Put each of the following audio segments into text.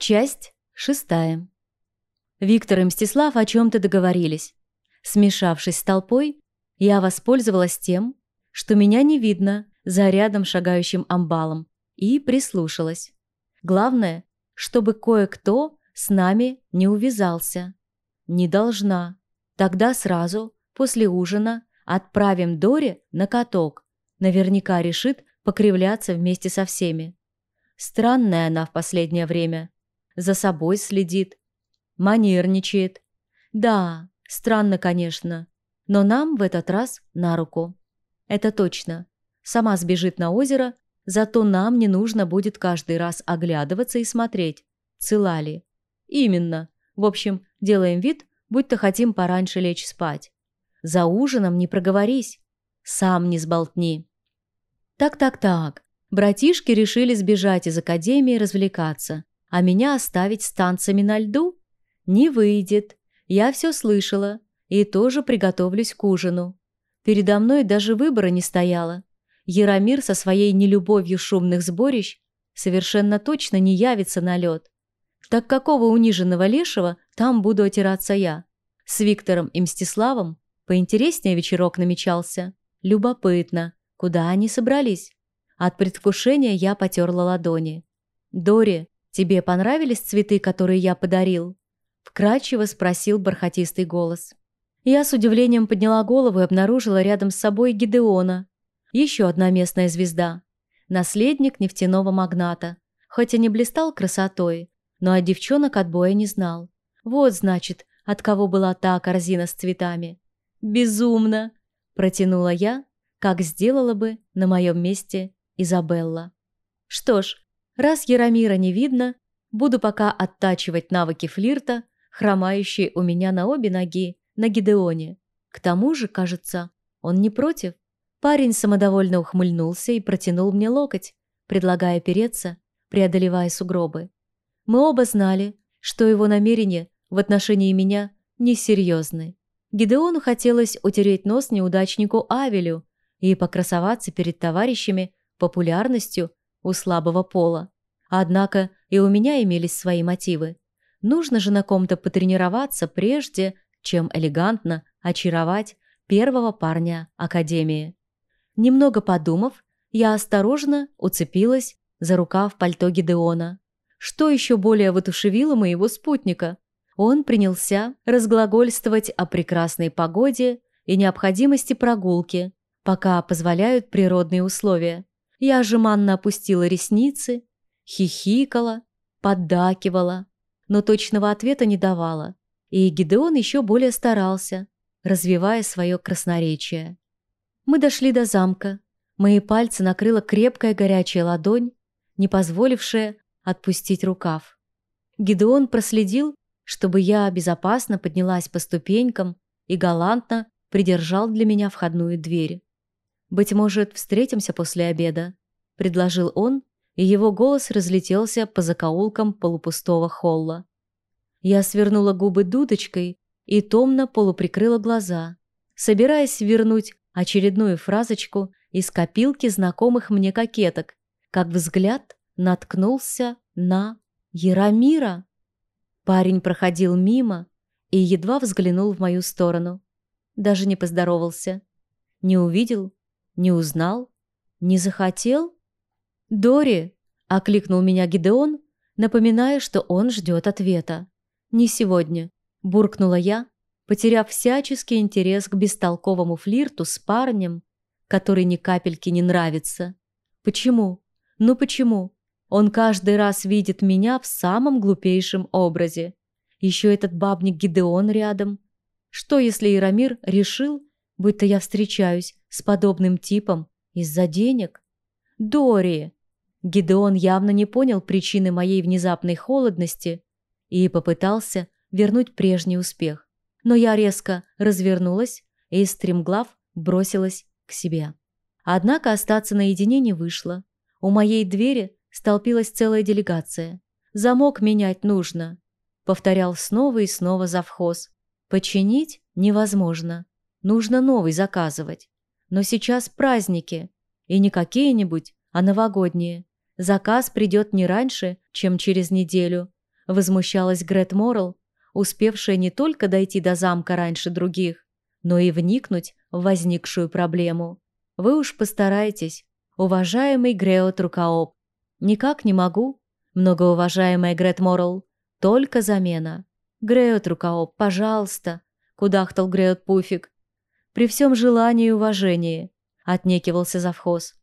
Часть шестая. Виктор и Мстислав о чем-то договорились. Смешавшись с толпой, я воспользовалась тем, что меня не видно за рядом шагающим амбалом, и прислушалась. Главное, чтобы кое-кто с нами не увязался. Не должна. Тогда сразу, после ужина, отправим Доре на каток. Наверняка решит покривляться вместе со всеми. Странная она в последнее время за собой следит, манерничает. Да, странно, конечно, но нам в этот раз на руку. Это точно. Сама сбежит на озеро, зато нам не нужно будет каждый раз оглядываться и смотреть, цела ли. Именно. В общем, делаем вид, будто хотим пораньше лечь спать. За ужином не проговорись. Сам не сболтни. Так-так-так. Братишки решили сбежать из академии развлекаться а меня оставить с танцами на льду? Не выйдет. Я все слышала и тоже приготовлюсь к ужину. Передо мной даже выбора не стояло. Яромир со своей нелюбовью шумных сборищ совершенно точно не явится на лед. Так какого униженного лешего там буду отираться я? С Виктором и Мстиславом поинтереснее вечерок намечался. Любопытно, куда они собрались? От предвкушения я потерла ладони. Дори, «Тебе понравились цветы, которые я подарил?» Вкрадчиво спросил бархатистый голос. Я с удивлением подняла голову и обнаружила рядом с собой Гидеона. Еще одна местная звезда. Наследник нефтяного магната. Хоть и не блистал красотой, но от девчонок отбоя не знал. Вот, значит, от кого была та корзина с цветами. «Безумно!» – протянула я, как сделала бы на моем месте Изабелла. Что ж, Раз Яромира не видно, буду пока оттачивать навыки флирта, хромающие у меня на обе ноги, на Гидеоне. К тому же, кажется, он не против. Парень самодовольно ухмыльнулся и протянул мне локоть, предлагая переться, преодолевая сугробы. Мы оба знали, что его намерения в отношении меня несерьезны. Гидеону хотелось утереть нос неудачнику Авелю и покрасоваться перед товарищами популярностью у слабого пола. Однако и у меня имелись свои мотивы. Нужно же на ком-то потренироваться прежде, чем элегантно очаровать первого парня Академии. Немного подумав, я осторожно уцепилась за рукав пальто Гидеона. Что еще более вытушевило моего спутника? Он принялся разглагольствовать о прекрасной погоде и необходимости прогулки, пока позволяют природные условия. Я жеманно опустила ресницы, хихикала, поддакивала, но точного ответа не давала. И Гидеон еще более старался, развивая свое красноречие. Мы дошли до замка. Мои пальцы накрыла крепкая горячая ладонь, не позволившая отпустить рукав. Гидеон проследил, чтобы я безопасно поднялась по ступенькам и галантно придержал для меня входную дверь. «Быть может, встретимся после обеда?» – предложил он, и его голос разлетелся по закоулкам полупустого холла. Я свернула губы дудочкой и томно полуприкрыла глаза, собираясь вернуть очередную фразочку из копилки знакомых мне кокеток, как взгляд наткнулся на Яромира. Парень проходил мимо и едва взглянул в мою сторону. Даже не поздоровался. Не увидел не узнал? Не захотел? «Дори!» – окликнул меня Гидеон, напоминая, что он ждет ответа. «Не сегодня», – буркнула я, потеряв всяческий интерес к бестолковому флирту с парнем, который ни капельки не нравится. «Почему? Ну почему? Он каждый раз видит меня в самом глупейшем образе. Еще этот бабник Гидеон рядом. Что, если Ирамир решил, будто я встречаюсь с подобным типом из-за денег. Дори! Гидеон явно не понял причины моей внезапной холодности и попытался вернуть прежний успех. Но я резко развернулась и, стремглав, бросилась к себе. Однако остаться наедине не вышло. У моей двери столпилась целая делегация. «Замок менять нужно», — повторял снова и снова завхоз. «Починить невозможно. Нужно новый заказывать. Но сейчас праздники. И не какие-нибудь, а новогодние. Заказ придет не раньше, чем через неделю. Возмущалась Грет Моррелл, успевшая не только дойти до замка раньше других, но и вникнуть в возникшую проблему. Вы уж постарайтесь, уважаемый Грео Трукаоп. Никак не могу, многоуважаемая Грет Моррелл, только замена. Грео Трукаоп, пожалуйста, кудахтал Греот Пуфик. При всем желании и уважении, отнекивался завхоз.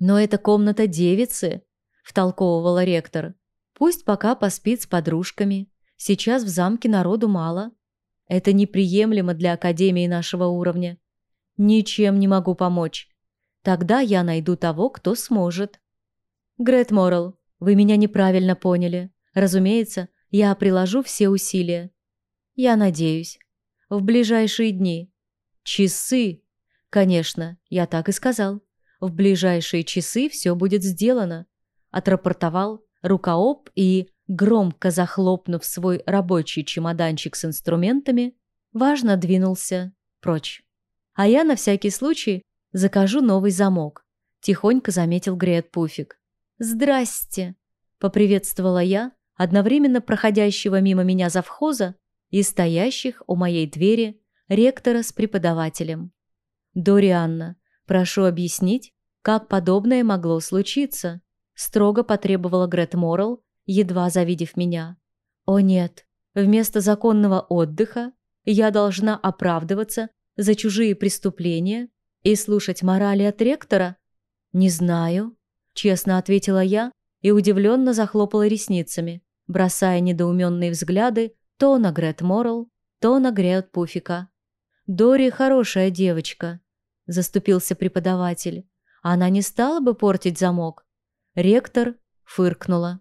Но это комната девицы, втолковывала ректор. Пусть пока поспит с подружками. Сейчас в замке народу мало. Это неприемлемо для академии нашего уровня. Ничем не могу помочь. Тогда я найду того, кто сможет. Грет Моррелл, вы меня неправильно поняли. Разумеется, я приложу все усилия. Я надеюсь. В ближайшие дни. Часы. Конечно, я так и сказал. В ближайшие часы все будет сделано. Отрапортовал рукооб и, громко захлопнув свой рабочий чемоданчик с инструментами, важно двинулся прочь. А я на всякий случай закажу новый замок, тихонько заметил Греет Пуфик. «Здрасте!» — поприветствовала я, одновременно проходящего мимо меня завхоза и стоящих у моей двери ректора с преподавателем. «Дорианна, прошу объяснить, как подобное могло случиться?» строго потребовала Грет Моррелл, едва завидев меня. «О нет, вместо законного отдыха я должна оправдываться за чужие преступления и слушать морали от ректора?» «Не знаю», — честно ответила я и удивленно захлопала ресницами бросая недоуменные взгляды то на Грет Моррелл, то на Грет Пуфика. «Дори хорошая девочка», — заступился преподаватель. «Она не стала бы портить замок». Ректор фыркнула.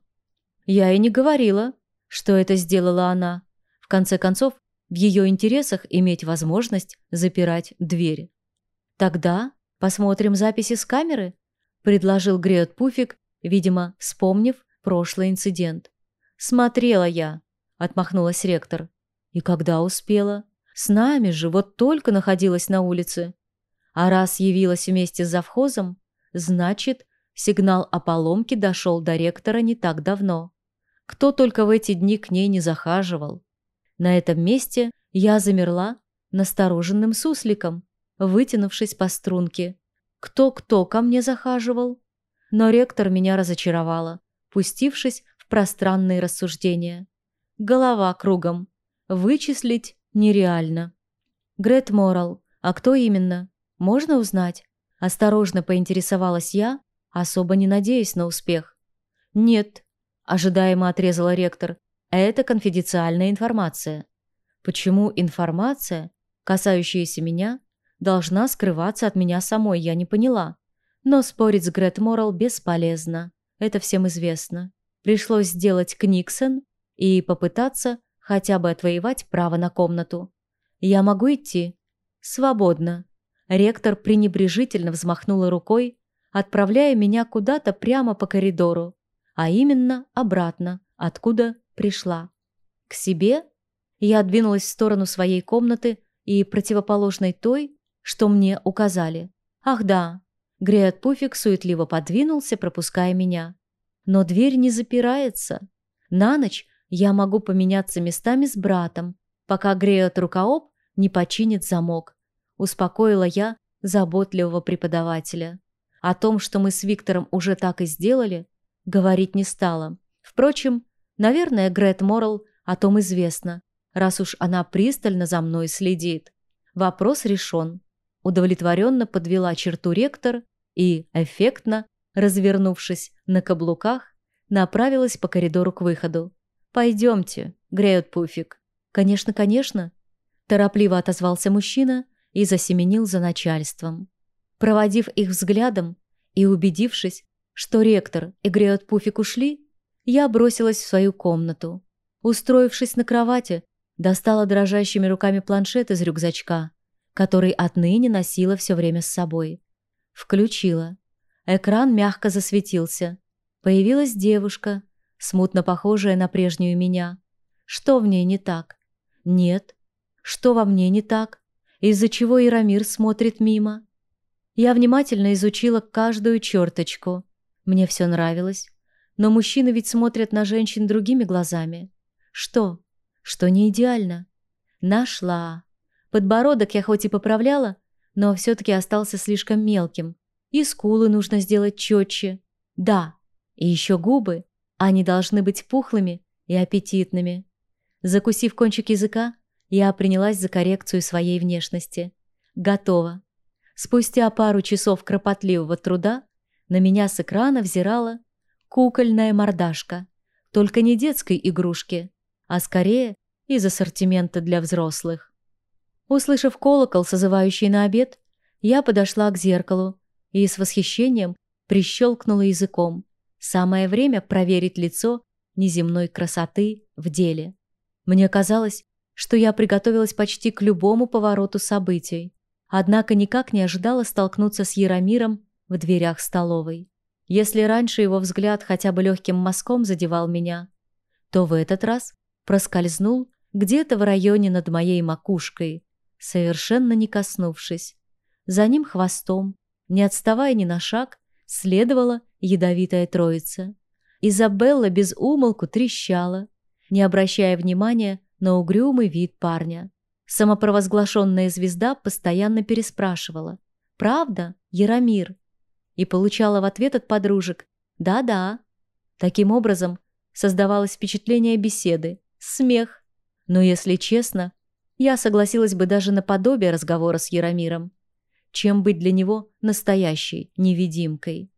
«Я и не говорила, что это сделала она. В конце концов, в ее интересах иметь возможность запирать дверь». «Тогда посмотрим записи с камеры», — предложил Греот Пуфик, видимо, вспомнив прошлый инцидент. «Смотрела я», — отмахнулась ректор. «И когда успела? С нами же вот только находилась на улице. А раз явилась вместе с завхозом, значит, сигнал о поломке дошел до ректора не так давно. Кто только в эти дни к ней не захаживал. На этом месте я замерла настороженным сусликом, вытянувшись по струнке. Кто-кто ко мне захаживал? Но ректор меня разочаровала, пустившись пространные рассуждения. Голова кругом. Вычислить нереально. Грет Морал. А кто именно? Можно узнать? Осторожно поинтересовалась я, особо не надеясь на успех. Нет, ожидаемо отрезала ректор. Это конфиденциальная информация. Почему информация, касающаяся меня, должна скрываться от меня самой, я не поняла. Но спорить с Грет Морал бесполезно. Это всем известно. Пришлось сделать Книксон и попытаться хотя бы отвоевать право на комнату. «Я могу идти?» «Свободно». Ректор пренебрежительно взмахнула рукой, отправляя меня куда-то прямо по коридору, а именно обратно, откуда пришла. К себе я двинулась в сторону своей комнаты и противоположной той, что мне указали. Ах да, Греет Пуфик суетливо подвинулся, пропуская меня. Но дверь не запирается. На ночь я могу поменяться местами с братом, пока Греот Рукаоп не починит замок. Успокоила я заботливого преподавателя. О том, что мы с Виктором уже так и сделали, говорить не стала. Впрочем, наверное, Грет Моррелл о том известно, раз уж она пристально за мной следит. Вопрос решен. Удовлетворенно подвела черту ректор и, эффектно, развернувшись на каблуках, направилась по коридору к выходу. «Пойдемте», — греют пуфик. «Конечно, конечно», — торопливо отозвался мужчина и засеменил за начальством. Проводив их взглядом и убедившись, что ректор и греют пуфик ушли, я бросилась в свою комнату. Устроившись на кровати, достала дрожащими руками планшет из рюкзачка, который отныне носила все время с собой. Включила. Экран мягко засветился. Появилась девушка, смутно похожая на прежнюю меня. Что в ней не так? Нет. Что во мне не так? Из-за чего Ирамир смотрит мимо? Я внимательно изучила каждую черточку. Мне все нравилось. Но мужчины ведь смотрят на женщин другими глазами. Что? Что не идеально? Нашла. Подбородок я хоть и поправляла, но все-таки остался слишком мелким. И скулы нужно сделать четче. Да, и еще губы. Они должны быть пухлыми и аппетитными. Закусив кончик языка, я принялась за коррекцию своей внешности. Готово. Спустя пару часов кропотливого труда на меня с экрана взирала кукольная мордашка. Только не детской игрушки, а скорее из ассортимента для взрослых. Услышав колокол, созывающий на обед, я подошла к зеркалу и с восхищением прищелкнула языком. Самое время проверить лицо неземной красоты в деле. Мне казалось, что я приготовилась почти к любому повороту событий, однако никак не ожидала столкнуться с Яромиром в дверях столовой. Если раньше его взгляд хотя бы легким мазком задевал меня, то в этот раз проскользнул где-то в районе над моей макушкой, совершенно не коснувшись. За ним хвостом, не отставая ни на шаг, следовала ядовитая троица. Изабелла без умолку трещала, не обращая внимания на угрюмый вид парня. Самопровозглашенная звезда постоянно переспрашивала «Правда, Яромир?» и получала в ответ от подружек «Да-да». Таким образом, создавалось впечатление беседы, смех. Но, если честно, я согласилась бы даже на подобие разговора с Яромиром, чем быть для него настоящей невидимкой.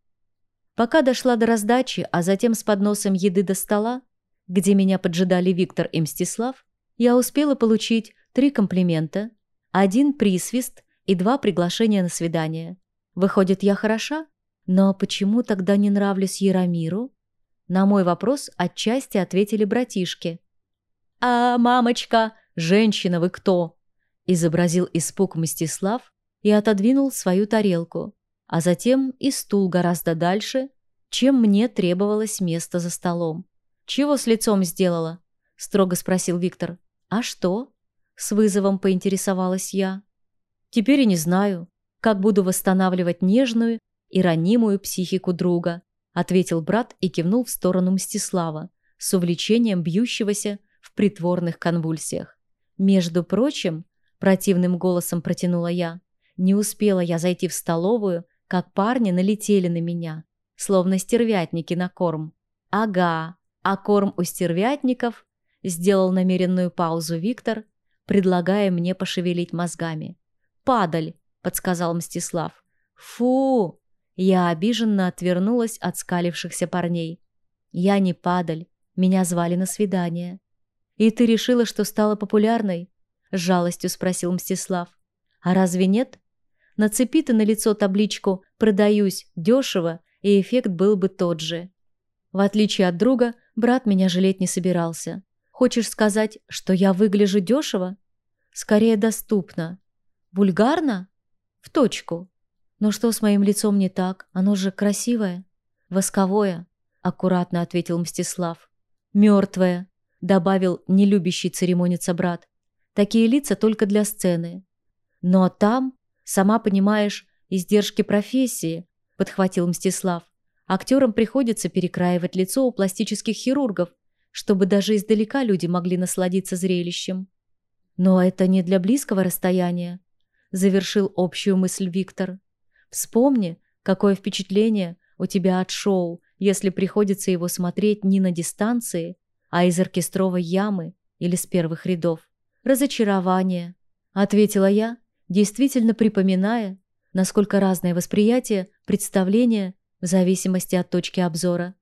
Пока дошла до раздачи, а затем с подносом еды до стола, где меня поджидали Виктор и Мстислав, я успела получить три комплимента, один присвист и два приглашения на свидание. Выходит, я хороша? Но почему тогда не нравлюсь Яромиру? На мой вопрос отчасти ответили братишки. «А, мамочка, женщина вы кто?» изобразил испуг Мстислав и отодвинул свою тарелку, а затем и стул гораздо дальше, чем мне требовалось место за столом. «Чего с лицом сделала?» – строго спросил Виктор. «А что?» – с вызовом поинтересовалась я. «Теперь и не знаю, как буду восстанавливать нежную и ранимую психику друга», – ответил брат и кивнул в сторону Мстислава, с увлечением бьющегося в притворных конвульсиях. «Между прочим», – противным голосом протянула я, – «не успела я зайти в столовую, как парни налетели на меня, словно стервятники на корм. Ага, а корм у стервятников Сделал намеренную паузу Виктор, предлагая мне пошевелить мозгами. «Падаль!» — подсказал Мстислав. «Фу!» Я обиженно отвернулась от скалившихся парней. «Я не падаль. Меня звали на свидание». «И ты решила, что стала популярной?» — с жалостью спросил Мстислав. «А разве нет? Нацепи ты на лицо табличку «Продаюсь дешево», и эффект был бы тот же». В отличие от друга, брат меня жалеть не собирался. Хочешь сказать, что я выгляжу дешево? Скорее доступно. Вульгарно? В точку. Но что с моим лицом не так? Оно же красивое. Восковое, аккуратно ответил Мстислав. Мертвое, добавил нелюбящий церемониться брат. Такие лица только для сцены. Но там, сама понимаешь, издержки профессии, подхватил Мстислав. Актерам приходится перекраивать лицо у пластических хирургов, чтобы даже издалека люди могли насладиться зрелищем. Но это не для близкого расстояния, завершил общую мысль Виктор. Вспомни, какое впечатление у тебя от шоу, если приходится его смотреть не на дистанции, а из оркестровой ямы или с первых рядов. Разочарование, ответила я, действительно припоминая, насколько разное восприятие, представление в зависимости от точки обзора.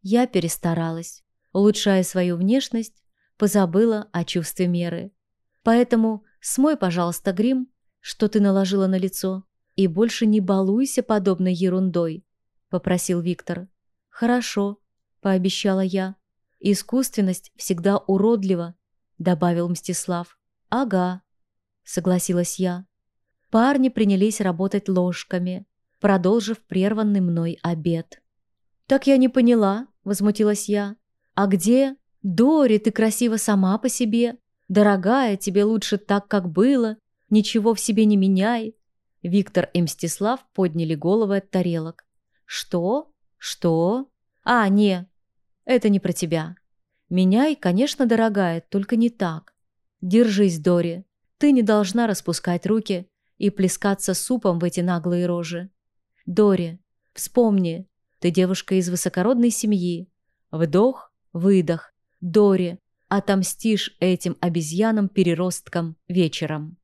Я перестаралась улучшая свою внешность, позабыла о чувстве меры. Поэтому смой, пожалуйста, грим, что ты наложила на лицо, и больше не балуйся подобной ерундой, попросил Виктор. Хорошо, пообещала я. Искусственность всегда уродлива, добавил Мстислав. Ага, согласилась я. Парни принялись работать ложками, продолжив прерванный мной обед. «Так я не поняла», — возмутилась я. «А где?» «Дори, ты красива сама по себе. Дорогая, тебе лучше так, как было. Ничего в себе не меняй». Виктор и Мстислав подняли головы от тарелок. «Что? Что? А, не, это не про тебя». Меняй, конечно, дорогая, только не так. Держись, Дори. Ты не должна распускать руки и плескаться супом в эти наглые рожи. Дори, вспомни, ты девушка из высокородной семьи. Вдох, выдох. Дори, отомстишь этим обезьянам-переросткам вечером.